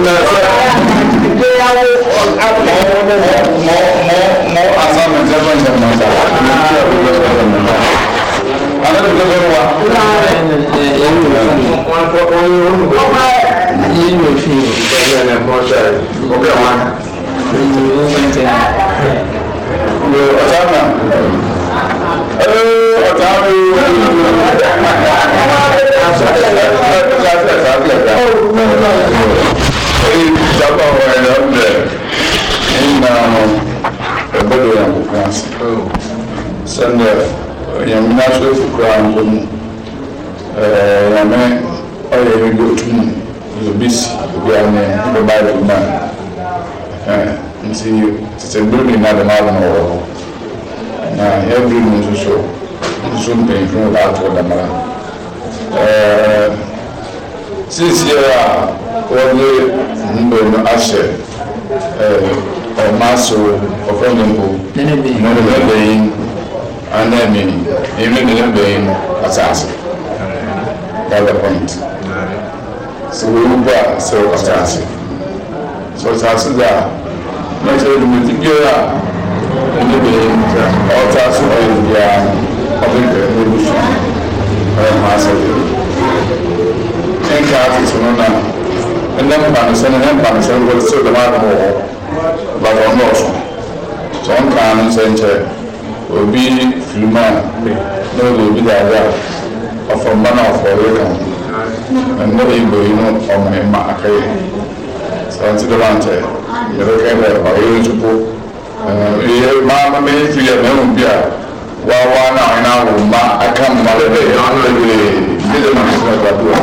ìgbéyàwó àpò mọ mọ mọ asámi jẹgbọn jẹgbọn jà alẹ́ tó gbẹ́gbẹ́ wa. ọba yìí ló fi ìgbàgbé ẹ̀ mọ́ ṣe ọgbẹ́ wa. ọ̀tá mi ọ̀tá mi. wọn ɛbɛdɛ yɛ akokora ase sɛnɛ nyame n'aso efu koraa nkɔ mu ɛɛ nyame ɔyɛ ebi do otu mu obi si obi anɛ obi ba do ma ɛɛ nti tete ndoro ne na dama abo na ɔwɔ hɔ na yɛbiri mu nso so nso mpanyinfo sisi yɛ a wɔde mbɛn eh, no ahyɛ ɔmaso ɔfɔnyimpo mɔdɔ bɛ bɛyin anamini emi de bɛyin asase that's the point so wewu ba sɛ ɔsase so ɔsase da mɛtɛ ɛdumɛti biara ɛdɛ bɛyin ɔsase ɔyɛ biara ɔbɛ bɛ ɛdɛ so ɔyɛ maasa bɛ ɛnka ase so no na ɛnɛ mpa no sɛ ɛnɛ mpa no sɛ ɛnɛ mpa no sɛ ɛnɛ mpa no sɛ Ìbàdàn náà sùn tó ń kàn án obi òbí fìlímà lórí òbí dàda ọ̀fọ̀mọ́ náà fọ̀ọ́rẹ́ kan ẹ̀ndọ́ ìgbò inú ọmọ ẹ̀ma akẹ́yẹ sẹ́ńtì dọ́láńtẹ̀ yẹ̀rẹ́kẹ́ rẹ̀ ọ̀yẹ́rẹ́ tukú ẹ̀yẹ máa ń bẹ́ẹ̀ fi ẹ̀mẹ́rún bíà wawa na ina rumba akan malabai ya wani rage ne da masu na gaduwa